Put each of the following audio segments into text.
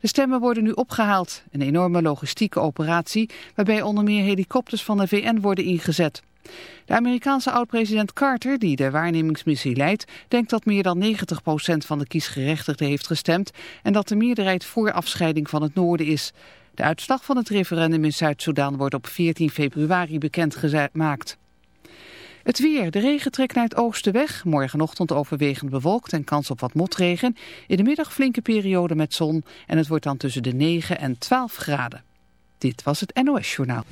De stemmen worden nu opgehaald. Een enorme logistieke operatie waarbij onder meer helikopters van de VN worden ingezet. De Amerikaanse oud-president Carter, die de waarnemingsmissie leidt, denkt dat meer dan 90% van de kiesgerechtigden heeft gestemd en dat de meerderheid voor afscheiding van het noorden is. De uitslag van het referendum in Zuid-Soedan wordt op 14 februari bekendgemaakt. Het weer. De regen trekt naar het oosten weg. Morgenochtend overwegend bewolkt en kans op wat motregen. In de middag flinke periode met zon. En het wordt dan tussen de 9 en 12 graden. Dit was het NOS Journaal.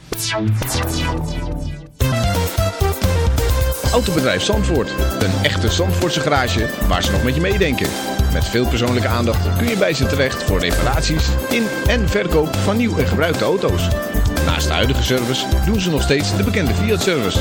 Autobedrijf Zandvoort. Een echte Zandvoortse garage waar ze nog met je meedenken. Met veel persoonlijke aandacht kun je bij ze terecht voor reparaties in en verkoop van nieuw en gebruikte auto's. Naast de huidige service doen ze nog steeds de bekende Fiat-service.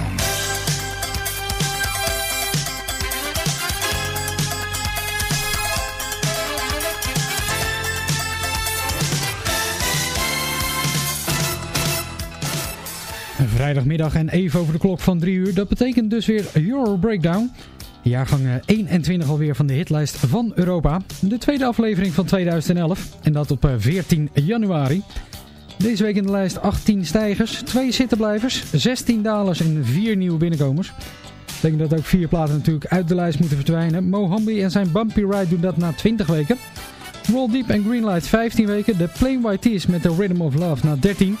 Vrijdagmiddag en even over de klok van 3 uur. Dat betekent dus weer Euro Breakdown. Jaargang eh, 21 alweer van de hitlijst van Europa. De tweede aflevering van 2011. En dat op eh, 14 januari. Deze week in de lijst 18 stijgers, 2 zittenblijvers, 16 dalers en 4 nieuwe binnenkomers. Dat betekent dat ook 4 platen natuurlijk uit de lijst moeten verdwijnen. Mohambi en zijn Bumpy Ride doen dat na 20 weken. Roll Deep en Greenlight 15 weken. De Plain White Tees met The Rhythm of Love na 13.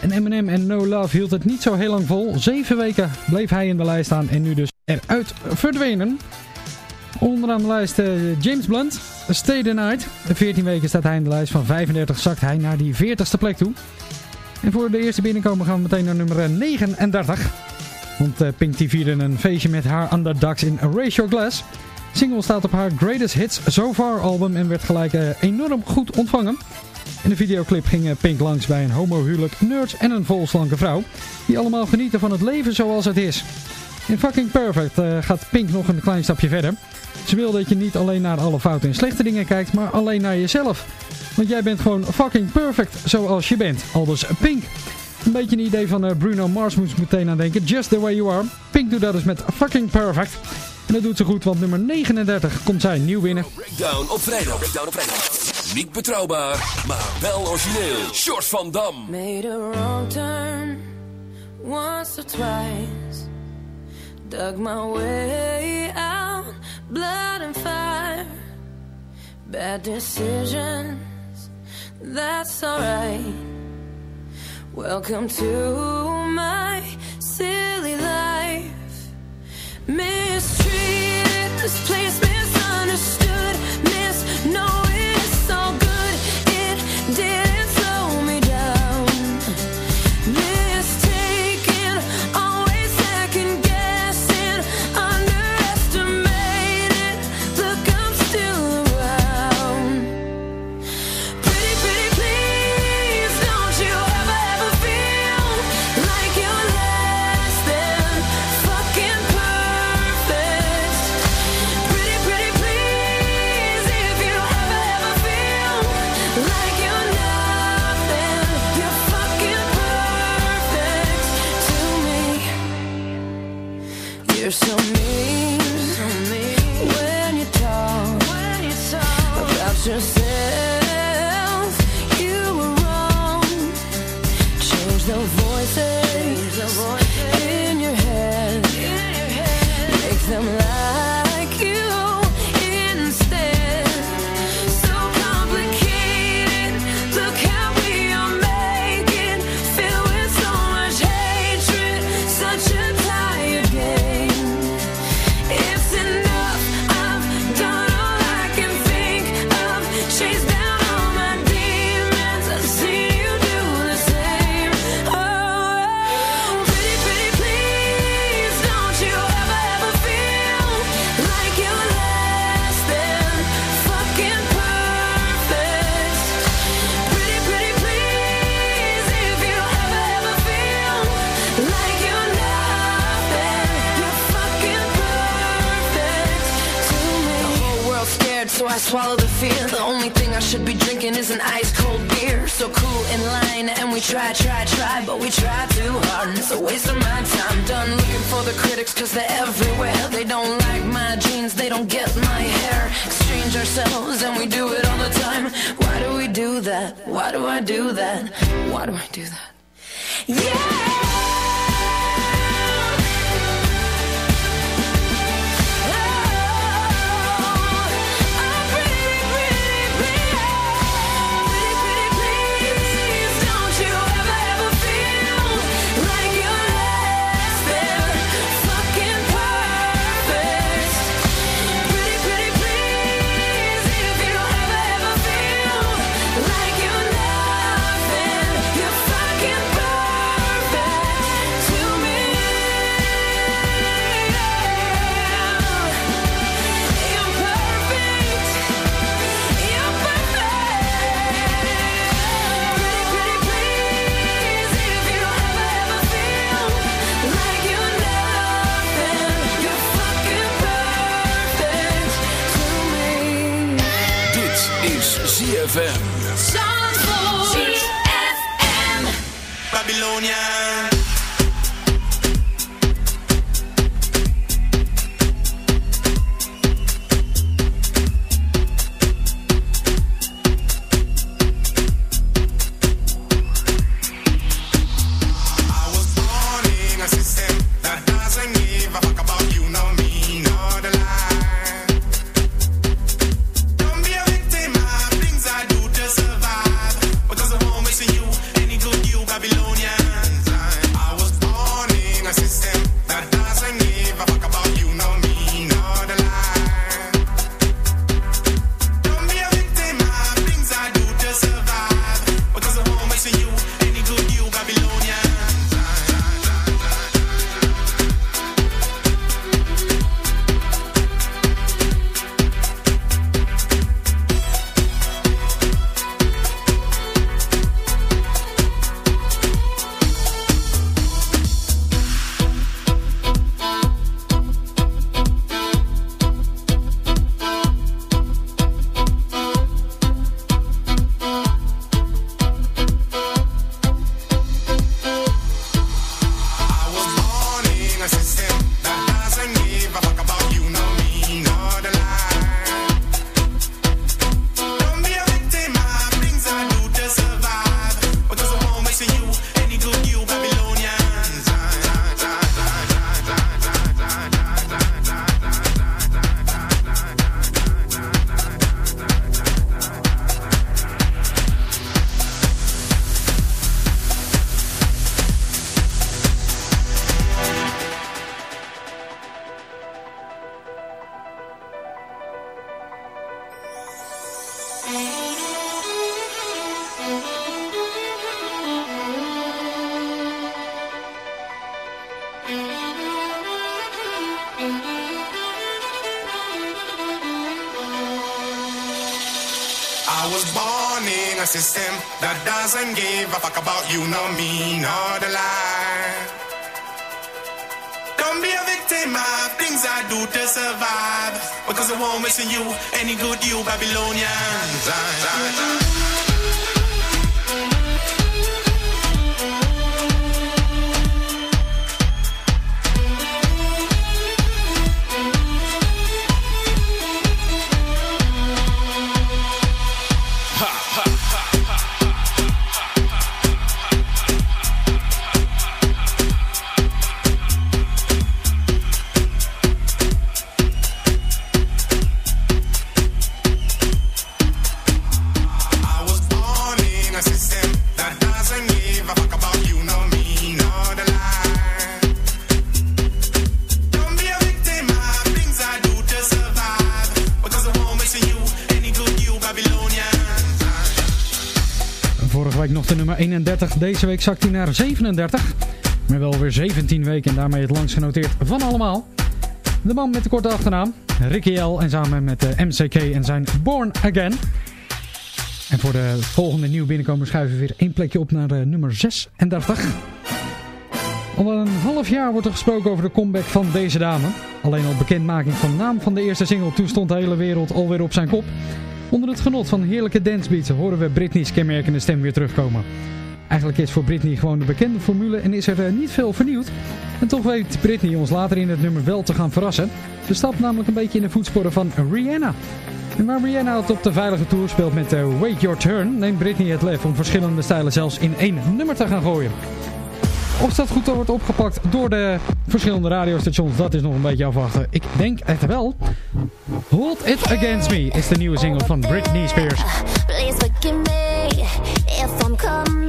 En Eminem en No Love hield het niet zo heel lang vol. 7 weken bleef hij in de lijst staan en nu dus eruit verdwenen. Onderaan de lijst eh, James Blunt, Stay the Night. 14 weken staat hij in de lijst. Van 35 zakt hij naar die 40ste plek toe. En voor de eerste binnenkomen gaan we meteen naar nummer 39. Want eh, Pink die vierde een feestje met haar Underdogs in Erase Your Glass. Single staat op haar Greatest Hits So Far album en werd gelijk eh, enorm goed ontvangen. In de videoclip ging eh, Pink langs bij een homohuwelijk, nerds en een volslanke vrouw. Die allemaal genieten van het leven zoals het is. In Fucking Perfect eh, gaat Pink nog een klein stapje verder. Ze wil dat je niet alleen naar alle foute en slechte dingen kijkt, maar alleen naar jezelf. Want jij bent gewoon fucking perfect zoals je bent. Aldus Pink. Een beetje een idee van eh, Bruno Mars moest ik meteen aan denken. Just the way you are. Pink doet dat dus met fucking perfect. En dat doet ze goed, want nummer 39 komt zij nieuw binnen. Breakdown op vrijdag. Breakdown op vrijdag. Niet betrouwbaar, maar wel origineel. Short van Dam. Made a wrong turn once or twice. Dug my way out, blood and fire. Bad decisions, that's alright. Welcome to my silly life. Mistreated, this place misunderstood. Miss, It So cause they're everywhere They don't like my jeans, they don't get my hair Exchange ourselves and we do it all the time Why do we do that? Why do I do that? Why do I do that? Yeah! Babylonian. system that doesn't give a fuck about you, nor me, nor the lie. things I do to survive. Because I won't miss you, any good you, Babylonians. Deze week zakt hij naar 37. Maar wel weer 17 weken en daarmee het langst genoteerd van allemaal. De man met de korte achternaam, Ricky L. En samen met eh, de MCK en zijn Born Again. En voor de volgende nieuwe binnenkomers schuiven we weer één plekje op naar eh, nummer 36. Al een half jaar wordt er gesproken over de comeback van deze dame. Alleen al bekendmaking van de naam van de eerste single, toen stond de hele wereld alweer op zijn kop. Onder het genot van heerlijke dancebeats horen we Britney's kenmerkende stem weer terugkomen. Eigenlijk is voor Britney gewoon de bekende formule en is er uh, niet veel vernieuwd. En toch weet Britney ons later in het nummer wel te gaan verrassen. Ze stapt namelijk een beetje in de voetsporen van Rihanna. En waar Rihanna het op de veilige tour speelt met uh, Wait Your Turn, neemt Britney het lef om verschillende stijlen zelfs in één nummer te gaan gooien. Of dat goed wordt opgepakt door de verschillende radiostations, dat is nog een beetje afwachten. Ik denk het wel. Hold It Against Me is de nieuwe single van Britney Spears. Please forgive me if I'm coming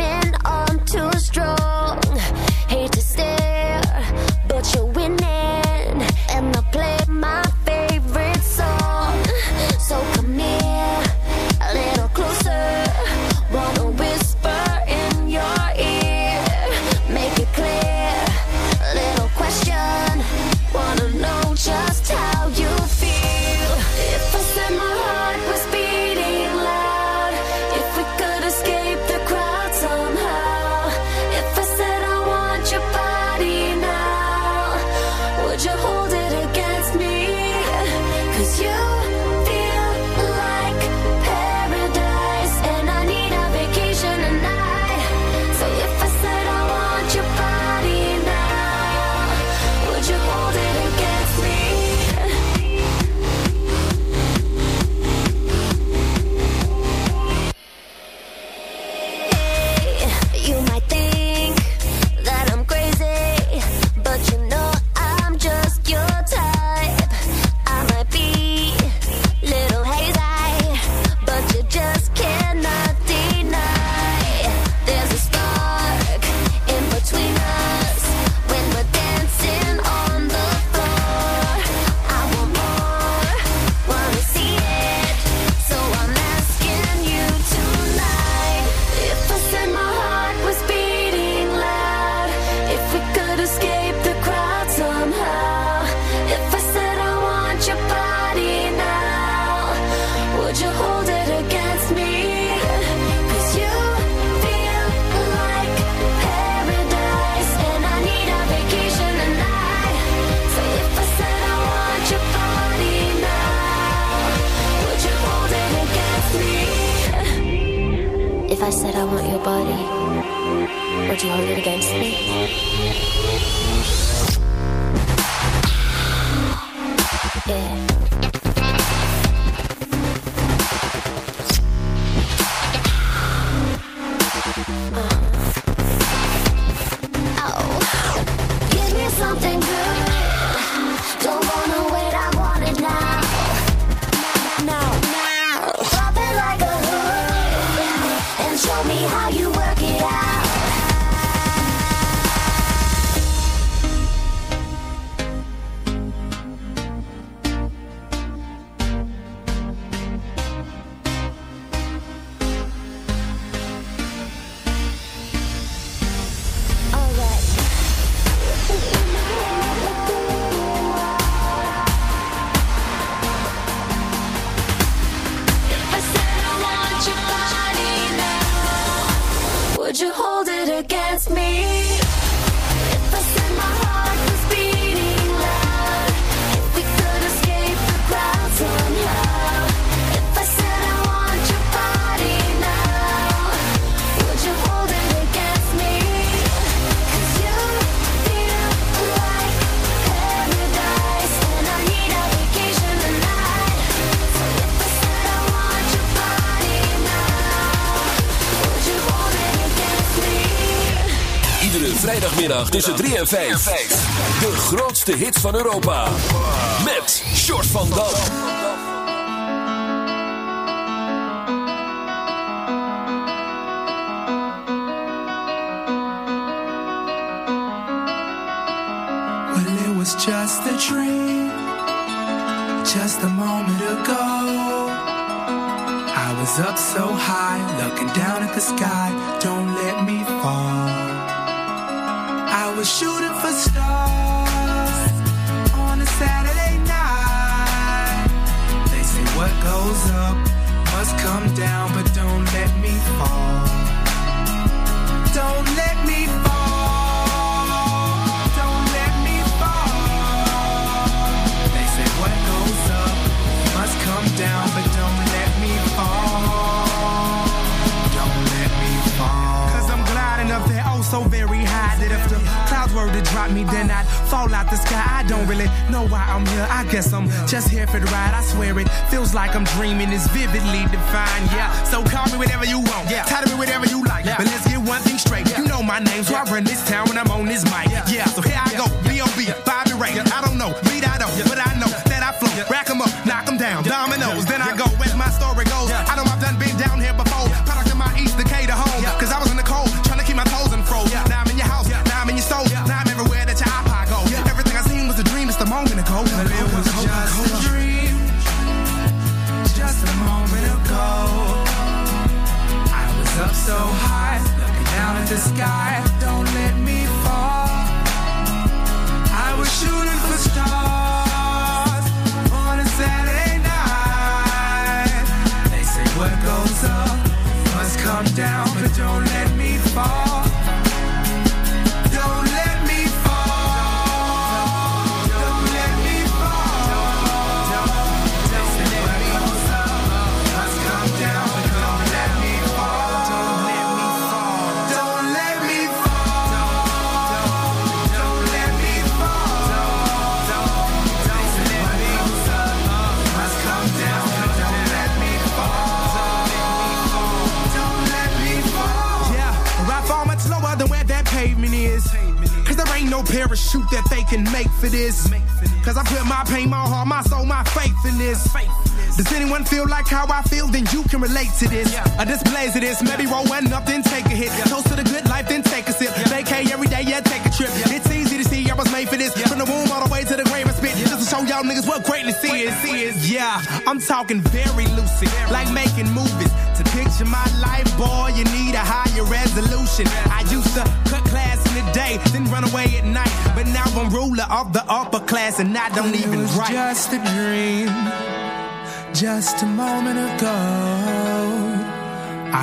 vrijdagmiddag tussen 3 en 5. De grootste hits van Europa. Met Short van Dam. Well, it was just a dream, just a moment ago. I was up so high, looking down at the sky. Don't let me fall. Was shooting for stars on a Saturday night. They say what goes up must come down, but don't let me fall. Don't let were to drop me, then I'd fall out the sky. I don't really know why I'm here. I guess I'm just here for the ride. I swear it feels like I'm dreaming. It's vividly defined. Yeah, so call me whatever you want. Yeah, title me whatever you like. Yeah. But let's get one thing straight. You know my name, so I run this town when I'm on this mic. Yeah, so here I Anyone feel like how I feel? Then you can relate to this. A displays of this, maybe roll one up, then take a hit. Yeah. Toast to the good life, then take a sip. Yeah. Vacay every day, yeah, take a trip. It's easy to see I was made for this. From the womb all the way to the grave and spit. Just to show y'all niggas what greatness is. Yeah, I'm talking very lucid, like making movies. To picture my life, boy, you need a higher resolution. I used to cut class in the day, then run away at night. But now I'm ruler of the upper class, and I don't It even was write. just a dream, just a moment ago.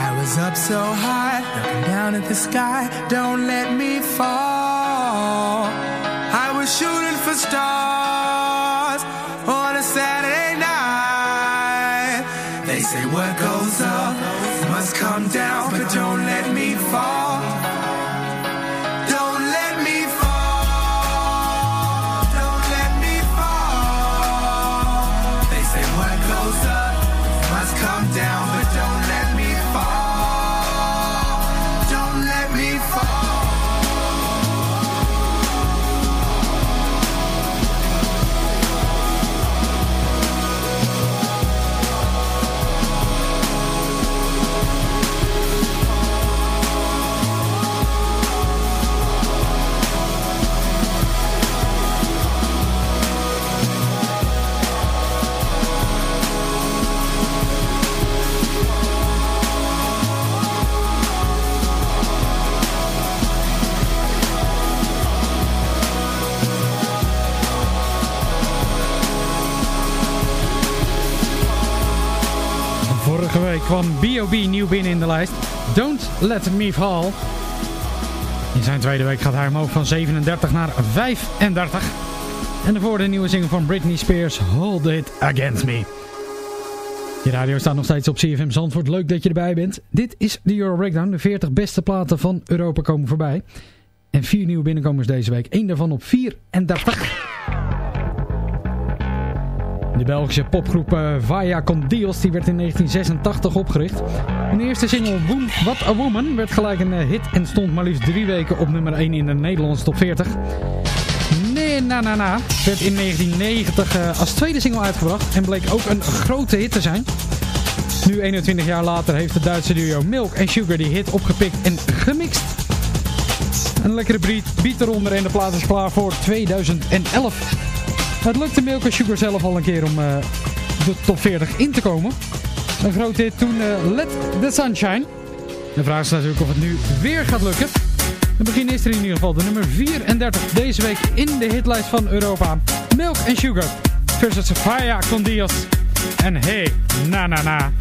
I was up so high, looking down at the sky. Don't let me fall. I was shooting for stars on a Saturday night. They say what goes up must come down, but don't let me fall. B.O.B. nieuw binnen in de lijst. Don't Let Me Fall. In zijn tweede week gaat hij omhoog van 37 naar 35. En daarvoor de nieuwe single van Britney Spears, Hold It Against Me. Je radio staat nog steeds op CFM Zandvoort. Leuk dat je erbij bent. Dit is de Euro Breakdown. De 40 beste platen van Europa komen voorbij. En vier nieuwe binnenkomers deze week. Eén daarvan op 34. De Belgische popgroep eh, Vaya con Dios die werd in 1986 opgericht. Hun eerste single Woom, What a Woman werd gelijk een eh, hit en stond maar liefst drie weken op nummer 1 in de Nederlandse top 40. Nee, na na na werd in 1990 eh, als tweede single uitgebracht en bleek ook een grote hit te zijn. Nu 21 jaar later heeft de Duitse duo Milk en Sugar die hit opgepikt en gemixt. Een lekkere beat, beat eronder en de plaat is klaar voor 2011. Het lukte Milk en Sugar zelf al een keer om eh, de top 40 in te komen. Een grote hit toen eh, Let the Sunshine. De vraag is natuurlijk of het nu weer gaat lukken. Het begin is er in ieder geval de nummer 34 deze week in de hitlijst van Europa. Milk and Sugar versus Faya con Dios. En hey, na na na.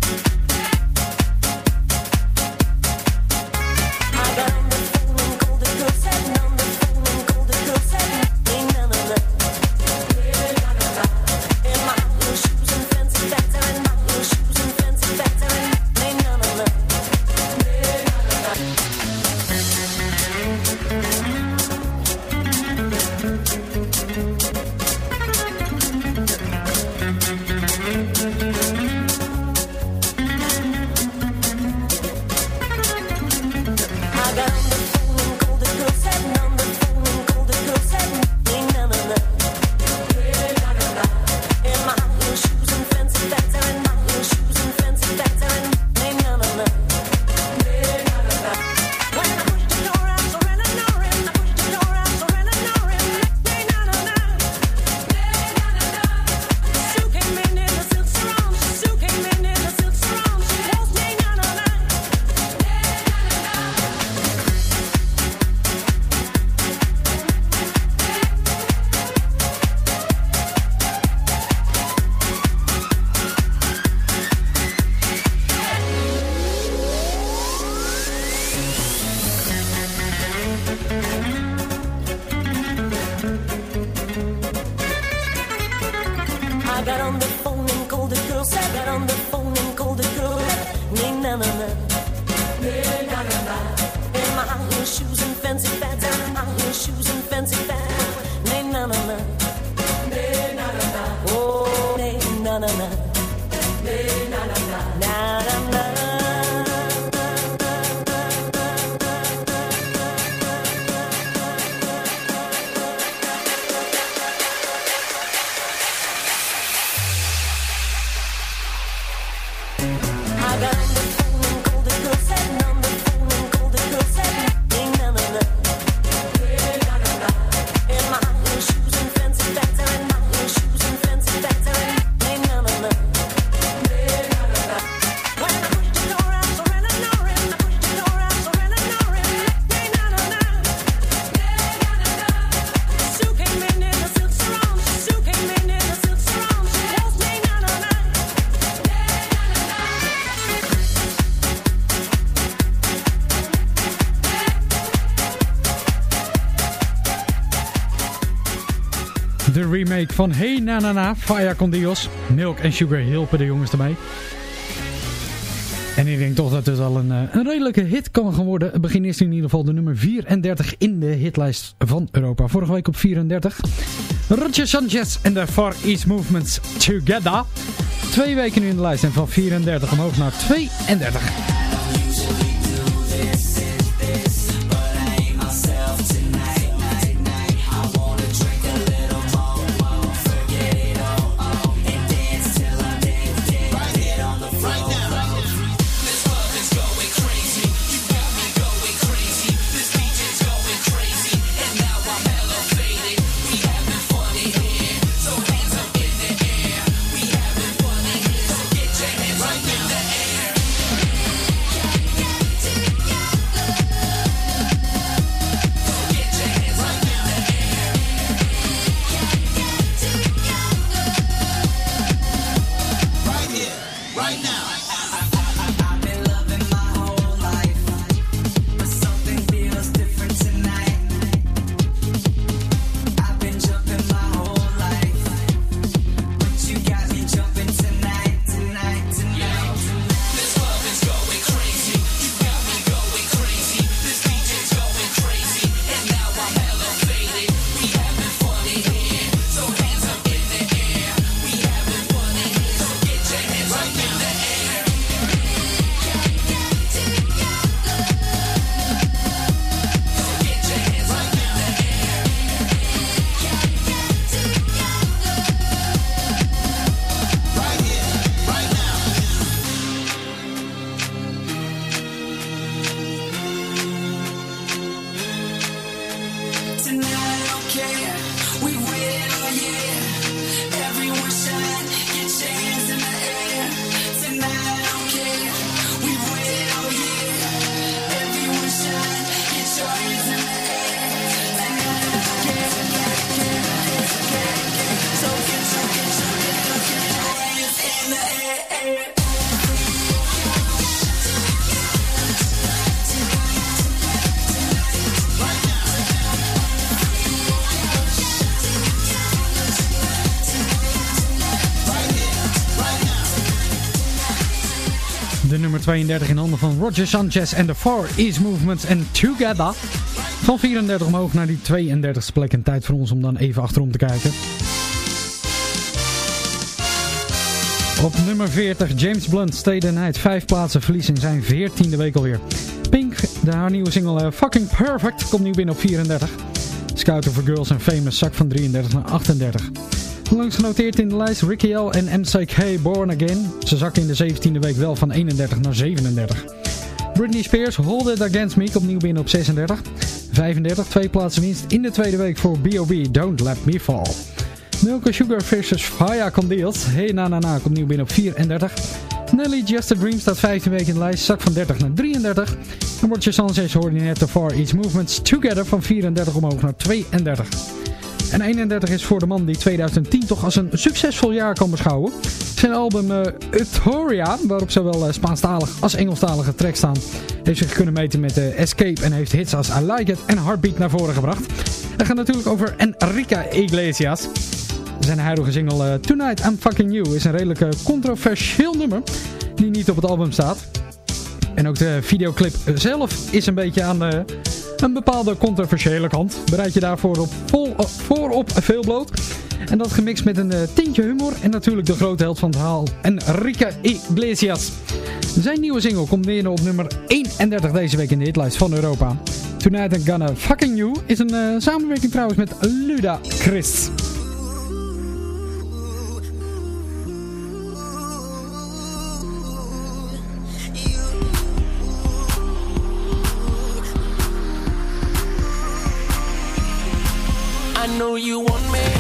Remake van Hey Na Na Na, Faya. Milk en Sugar hielpen de jongens ermee. En ik denk toch dat het al een, eh, een redelijke hit kan gaan worden. Het begin is in ieder geval de nummer 34 in de hitlijst van Europa. Vorige week op 34. Roger Sanchez en de Far East Movements Together. Twee weken nu in de lijst en van 34 omhoog naar 32. 32 in handen van Roger Sanchez en de Far East Movement en Together. Van 34 omhoog naar die 32e plek. En tijd voor ons om dan even achterom te kijken. Op nummer 40, James Blunt, Stay the Night. Vijf plaatsen verlies in zijn 14e week alweer. Pink, de haar nieuwe single eh, Fucking Perfect, komt nu binnen op 34. Scouter for Girls en Famous zak van 33 naar 38. Langs genoteerd in de lijst Ricky L en MCK Born Again. Ze zakken in de 17e week wel van 31 naar 37. Britney Spears, Hold It Against Me, komt nieuw binnen op 36. 35, twee plaatsen winst in de tweede week voor B.O.B. Don't Let Me Fall. Milka Sugar versus Faya Condeals. Hey Na Na Na komt nieuw binnen op 34. Nelly Just a Dream staat 15 weken in de lijst, zak van 30 naar 33. En Roger Sanchez hoorde net de Far East Movements Together van 34 omhoog naar 32. En 31 is voor de man die 2010 toch als een succesvol jaar kan beschouwen. Zijn album uh, waarop zowel uh, Spaanstalig als Engelstalige tracks staan, heeft zich kunnen meten met uh, Escape en heeft hits als I Like It en Heartbeat naar voren gebracht. Het gaat natuurlijk over Enrique Iglesias. Zijn huidige single Tonight I'm Fucking You is een redelijk controversieel nummer die niet op het album staat. En ook de videoclip zelf is een beetje aan de, een bepaalde controversiële kant. Bereid je daarvoor op, vol, uh, voorop veel bloot. En dat gemixt met een uh, tintje humor en natuurlijk de grote held van het verhaal, Enrique Iglesias. Zijn nieuwe single komt neer op nummer 31 deze week in de hitlijst van Europa. Tonight I'm Gonna Fucking You is een uh, samenwerking trouwens met Luda Chris. Know you want me.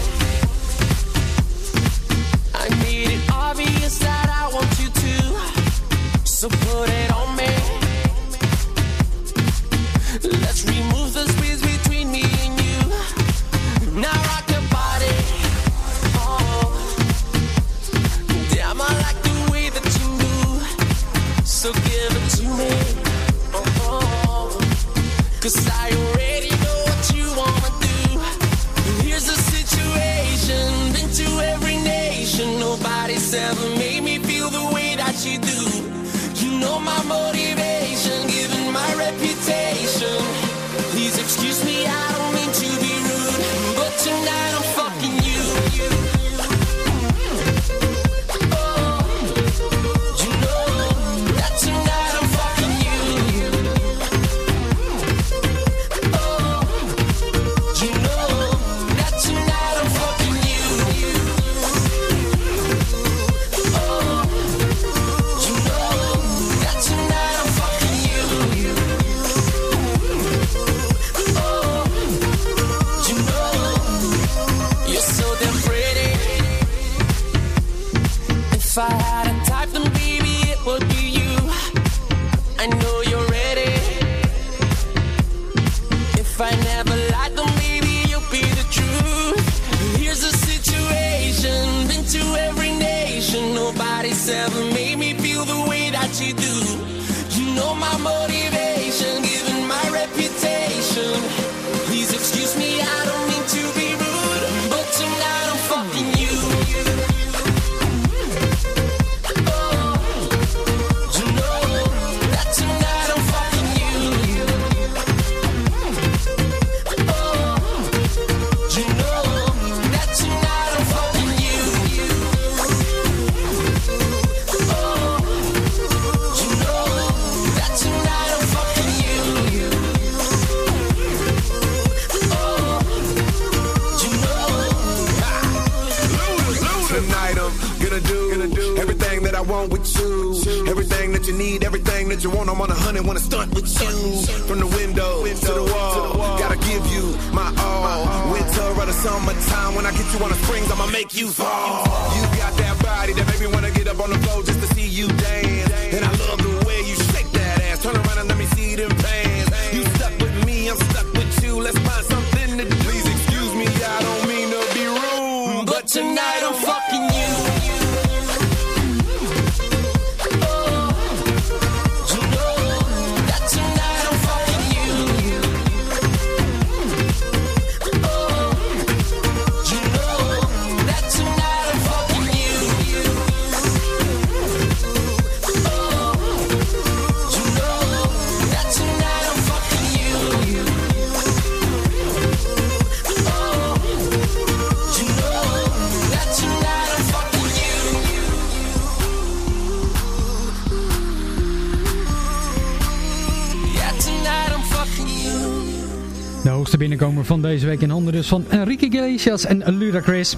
Dus van Enrique Iglesias en Ludacris.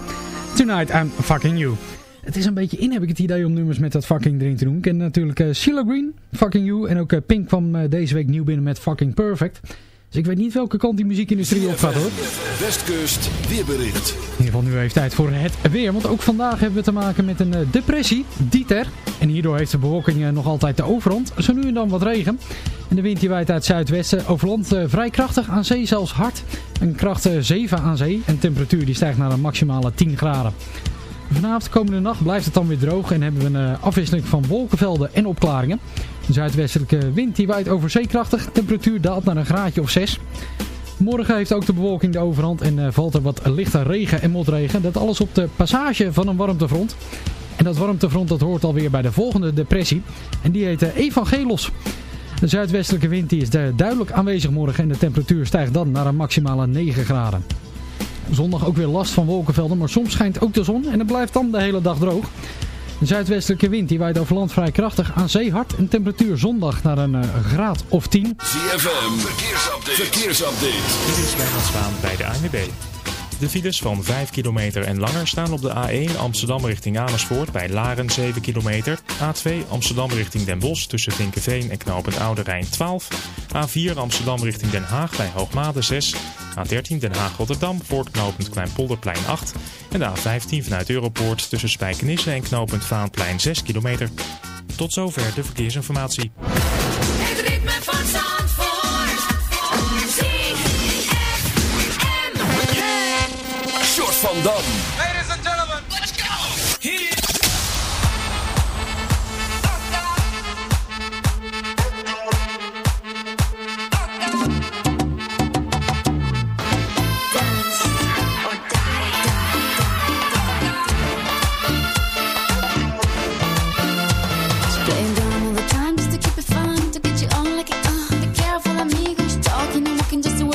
Tonight I'm Fucking You. Het is een beetje in, heb ik het idee om nummers met dat fucking erin te doen. Ik ken natuurlijk uh, Sheila Green, Fucking You. En ook uh, Pink kwam uh, deze week nieuw binnen met Fucking Perfect. Dus ik weet niet welke kant die muziekindustrie op gaat hoor. Westkust weerbericht. In ieder geval nu even tijd voor het weer. Want ook vandaag hebben we te maken met een depressie, Dieter. En hierdoor heeft de bewolking nog altijd de overhand. Zo nu en dan wat regen. En de wind die waait uit zuidwesten over land vrij krachtig. Aan zee zelfs hard. Een kracht 7 aan zee. En de temperatuur die stijgt naar een maximale 10 graden. Vanavond komende nacht blijft het dan weer droog en hebben we een afwisseling van wolkenvelden en opklaringen. De zuidwestelijke wind die waait over zeekrachtig, temperatuur daalt naar een graadje of 6. Morgen heeft ook de bewolking de overhand en valt er wat lichte regen en motregen. Dat alles op de passage van een warmtefront. En dat warmtefront dat hoort alweer bij de volgende depressie. En die heet Evangelos. De zuidwestelijke wind die is duidelijk aanwezig morgen en de temperatuur stijgt dan naar een maximale 9 graden. Zondag ook weer last van wolkenvelden, maar soms schijnt ook de zon en het blijft dan de hele dag droog. De zuidwestelijke wind die waait over land vrij krachtig aan zee hard en temperatuur zondag naar een uh, graad of 10. ZFM, verkeersupdate. verkeersupdate. Dit is Wijnand Zwaan bij de ANWB. De files van 5 kilometer en langer staan op de A1 Amsterdam richting Amersfoort bij Laren 7 kilometer. A2 Amsterdam richting Den Bosch tussen Vinkenveen en Knopend Oude Rijn 12. A4 Amsterdam richting Den Haag bij Hoogmade 6. A13 Den Haag-Rotterdam voortknopend Kleinpolderplein 8. En de A15 vanuit Europoort tussen Spijkenisse en Knopend Vaanplein 6 kilometer. Tot zover de verkeersinformatie.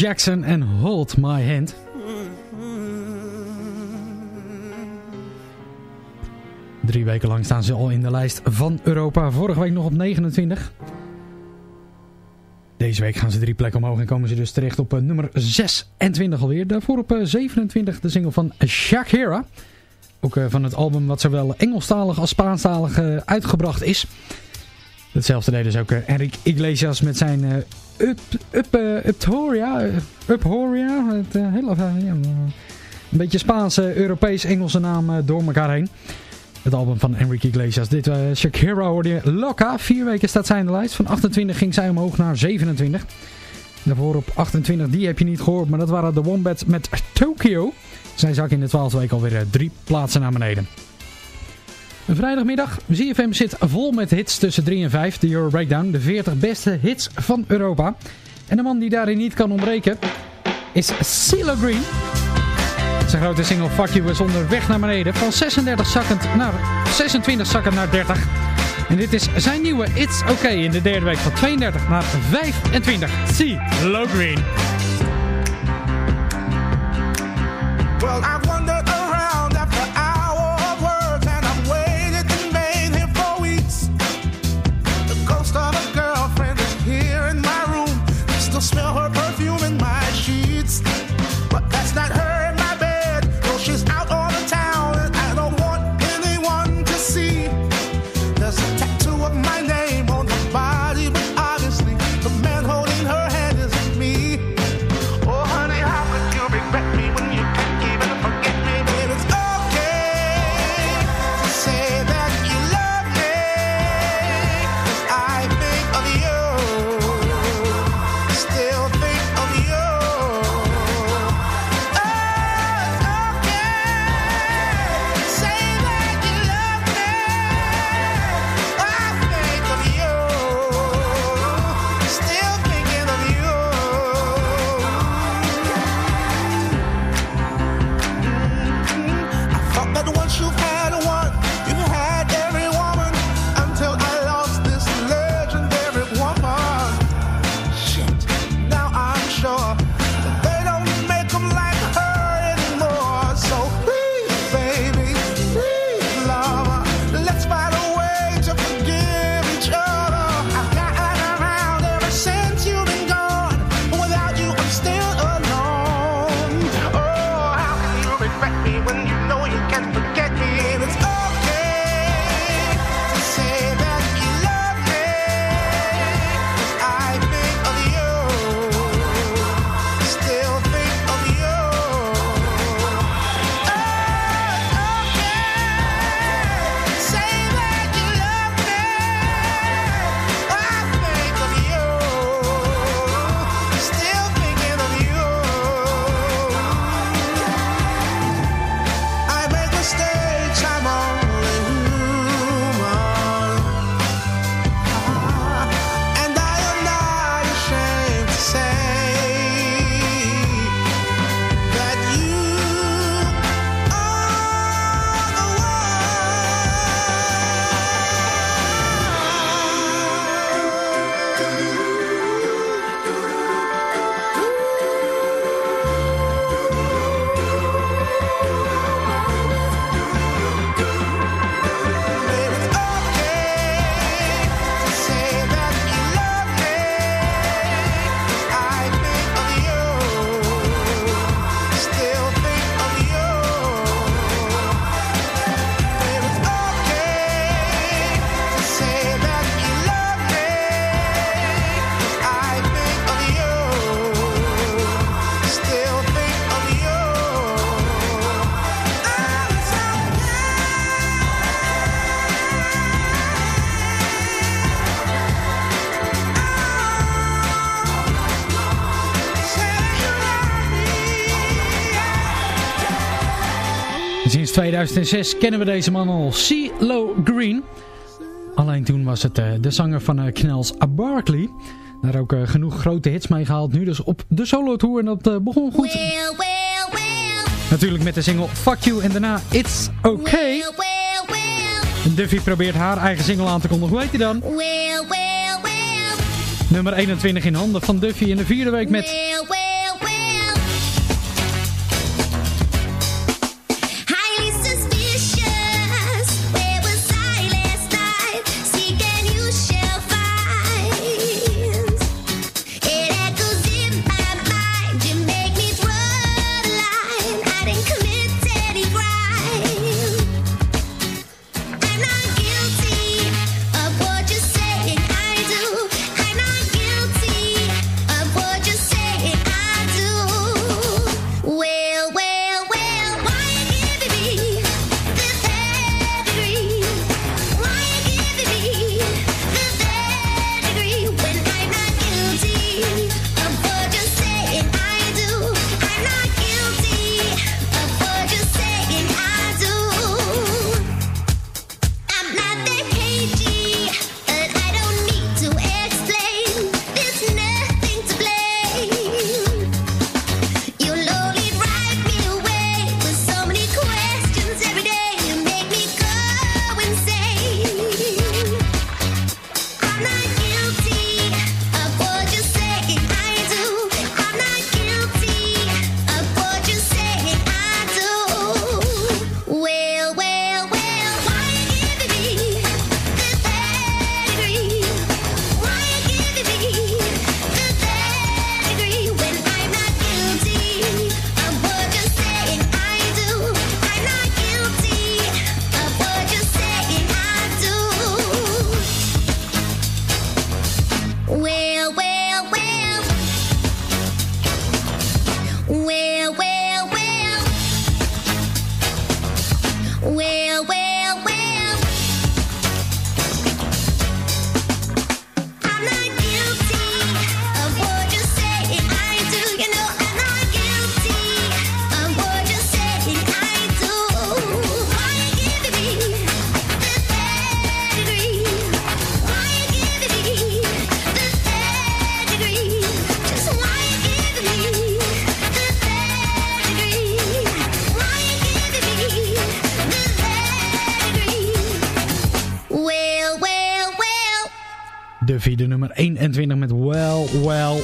Jackson en Hold My Hand. Drie weken lang staan ze al in de lijst van Europa. Vorige week nog op 29. Deze week gaan ze drie plekken omhoog en komen ze dus terecht op eh, nummer 26 alweer. Daarvoor op eh, 27 de single van Shakira. Ook eh, van het album wat zowel Engelstalig als Spaanstalig uitgebracht is. Hetzelfde deed dus ook eh, Enrique Iglesias met zijn uh, up, up, eh, Uphoria. Uphoria. Het, uh, een beetje Spaanse, Europees, Engelse naam door elkaar heen. Het album van Enrique Iglesias. Dit uh, Shakira hoorde je. Loka, vier weken staat zij in de lijst. Van 28 ging zij omhoog naar 27. Daarvoor op 28, die heb je niet gehoord. Maar dat waren de Wombats met Tokyo. Zij zak in de 12e week alweer drie plaatsen naar beneden. Vrijdagmiddag, ZFM zit vol met hits tussen 3 en 5, de Euro Breakdown, de 40 beste hits van Europa. En de man die daarin niet kan ontbreken is CeeLo Green. Zijn grote single Fuck You was onderweg naar beneden, van 36 zakkend naar 26 zakkend naar 30. En dit is zijn nieuwe It's Okay in de derde week van 32 naar 25. CeeLo Green. Well, I wonder Sinds 2006 kennen we deze man al, CeeLo Green. Alleen toen was het uh, de zanger van uh, Knels Barkley. Daar ook uh, genoeg grote hits mee gehaald. Nu dus op de solo tour en dat begon goed. Well, well, well, Natuurlijk met de single Fuck You en daarna It's Okay. Duffy probeert haar eigen single aan te kondigen. Hoe heet die dan? Nummer 21 in handen van Duffy in de vierde week met...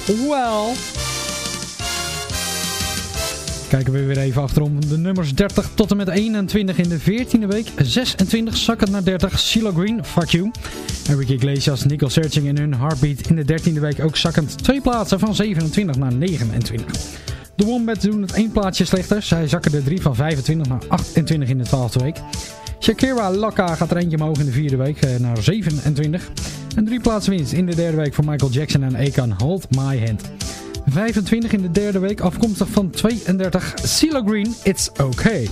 Well. Kijken we weer even achterom. De nummers 30 tot en met 21 in de 14e week. 26 zakken naar 30. CeeLo Green, Fuck You. Enrique Iglesias, Nicole Searching en hun Heartbeat in de 13e week ook zakkend. Twee plaatsen van 27 naar 29. De Wombats doen het één plaatsje slechter. Zij zakken de 3 van 25 naar 28 in de 12e week. Shakira Laka gaat er eentje omhoog in de vierde week eh, naar 27. En drie plaatsen winst in de derde week voor Michael Jackson en Akon Hold My Hand. 25 in de derde week, afkomstig van 32. CeeLo Green, It's Okay.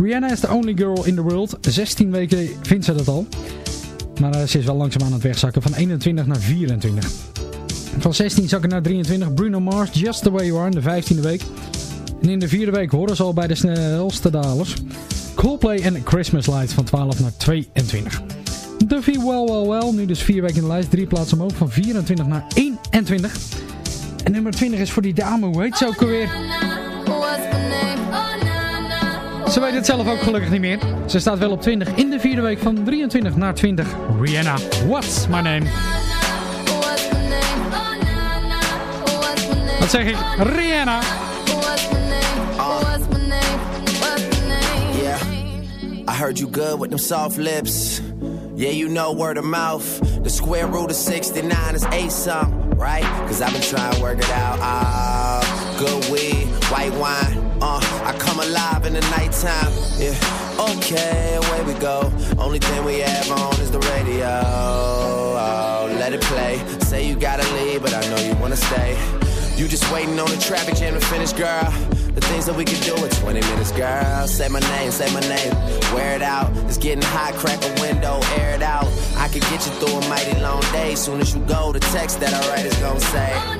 Rihanna is the only girl in the world. 16 weken vindt ze dat al. Maar eh, ze is wel langzaam aan het wegzakken van 21 naar 24. Van 16 zakken naar 23. Bruno Mars, Just The Way You Are in de 15e week. En in de vierde week horen ze al bij de snelste dalers. Coldplay en Christmas Lights van 12 naar 22. Duffy Well Well Well, nu dus vier weken in de lijst. Drie plaatsen omhoog van 24 naar 21. En nummer 20 is voor die dame, hoe heet ze ook alweer? Ze weet het zelf ook gelukkig niet meer. Ze staat wel op 20 in de vierde week van 23 naar 20. Rihanna, What's My Name? Wat zeg ik? Rihanna. I heard you good with them soft lips. Yeah, you know word of mouth. The square root of 69 is eight something, right? Cause I've been trying to work it out. Ah, good weed, white wine. Uh, I come alive in the nighttime. Yeah, okay, away we go. Only thing we have on is the radio. Oh, let it play. Say you gotta leave, but I know you wanna stay. You just waiting on the traffic jam to finish, girl. The things that we could do in 20 minutes, girl. Say my name, say my name. Wear it out. It's getting hot, crack a window, air it out. I could get you through a mighty long day. Soon as you go, the text that I write is gonna say.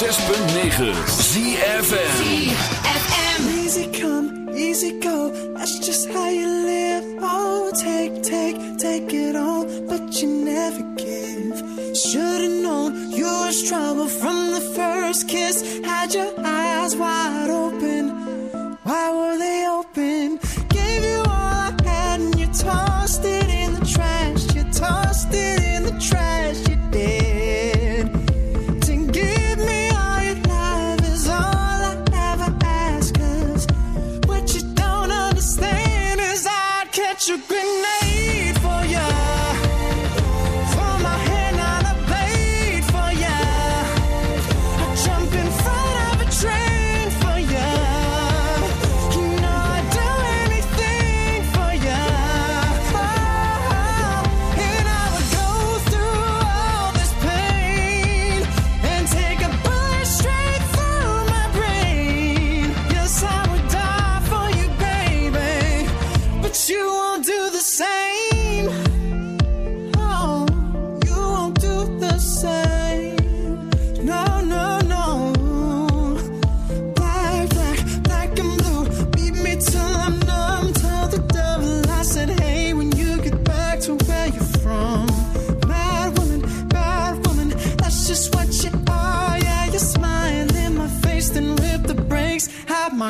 106.9 ZFM ZFM Easy come, easy go. That's just how you live. Oh, take, take, take it all. But you never give. Should've known you was trouble From the first kiss. Had your eyes wide open. Why would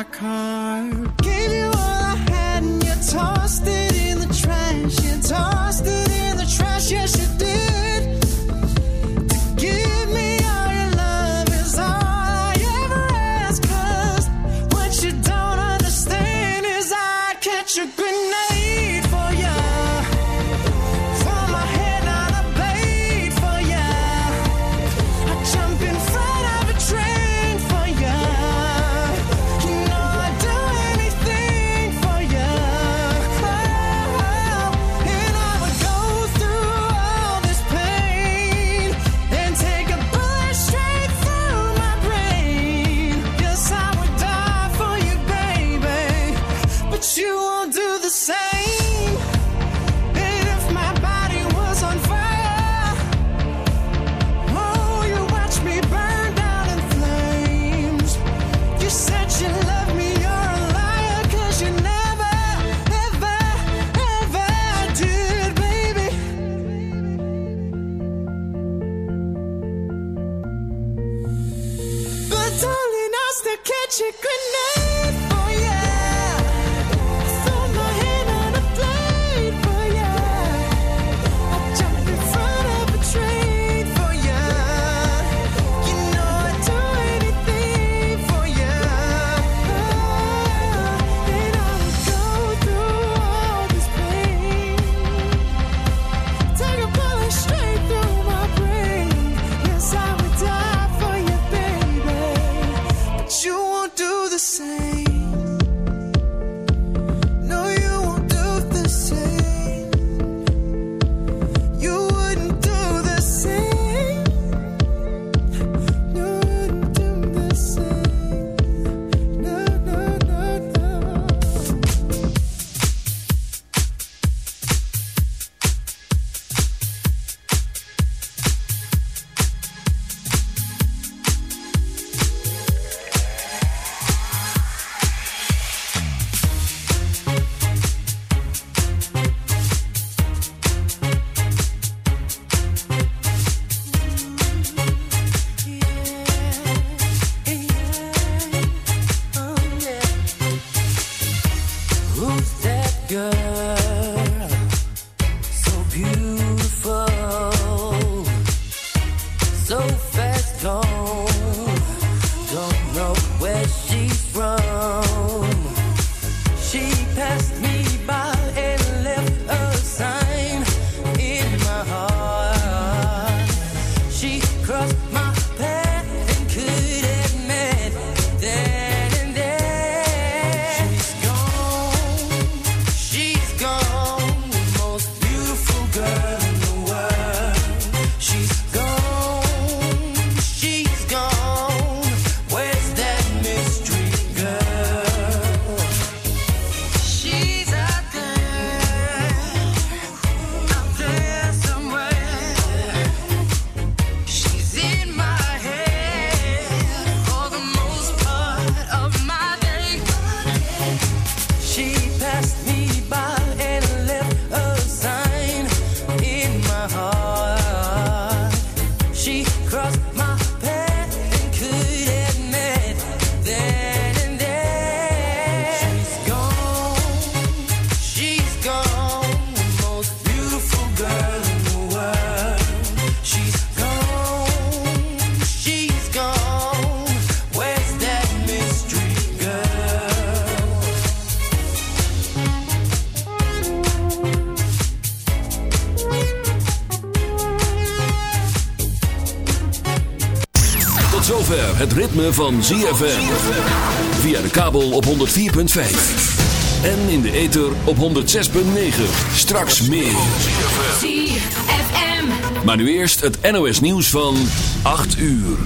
my car. Het ritme van ZFM. Via de kabel op 104.5. En in de ether op 106.9. Straks meer. ZFM. Maar nu eerst het NOS nieuws van 8 uur.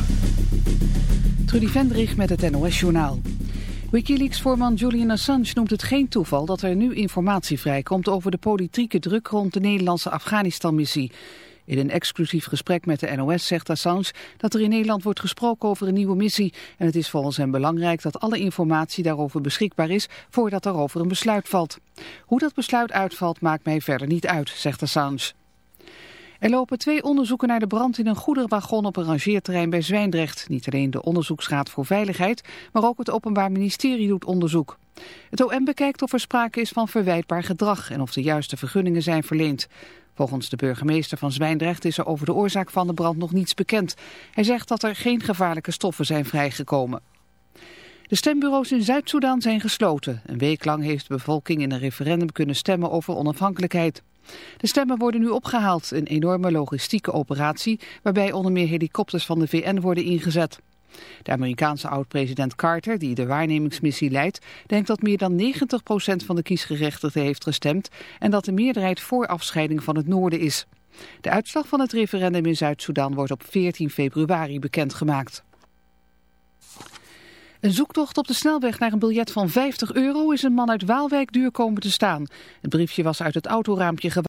Trudy Vendrich met het NOS-journaal. Wikileaks-voorman Julian Assange noemt het geen toeval dat er nu informatie vrijkomt over de politieke druk rond de Nederlandse Afghanistan-missie. In een exclusief gesprek met de NOS zegt Assange dat er in Nederland wordt gesproken over een nieuwe missie. En het is volgens hem belangrijk dat alle informatie daarover beschikbaar is voordat er over een besluit valt. Hoe dat besluit uitvalt maakt mij verder niet uit, zegt Assange. Er lopen twee onderzoeken naar de brand in een goederenwagon op een rangeerterrein bij Zwijndrecht. Niet alleen de Onderzoeksraad voor Veiligheid, maar ook het Openbaar Ministerie doet onderzoek. Het OM bekijkt of er sprake is van verwijtbaar gedrag en of de juiste vergunningen zijn verleend. Volgens de burgemeester van Zwijndrecht is er over de oorzaak van de brand nog niets bekend. Hij zegt dat er geen gevaarlijke stoffen zijn vrijgekomen. De stembureaus in Zuid-Soedan zijn gesloten. Een week lang heeft de bevolking in een referendum kunnen stemmen over onafhankelijkheid. De stemmen worden nu opgehaald, een enorme logistieke operatie waarbij onder meer helikopters van de VN worden ingezet. De Amerikaanse oud-president Carter, die de waarnemingsmissie leidt, denkt dat meer dan 90% van de kiesgerechtigden heeft gestemd en dat de meerderheid voor afscheiding van het noorden is. De uitslag van het referendum in Zuid-Soedan wordt op 14 februari bekendgemaakt. Een zoektocht op de snelweg naar een biljet van 50 euro is een man uit Waalwijk duur komen te staan. Het briefje was uit het autoraampje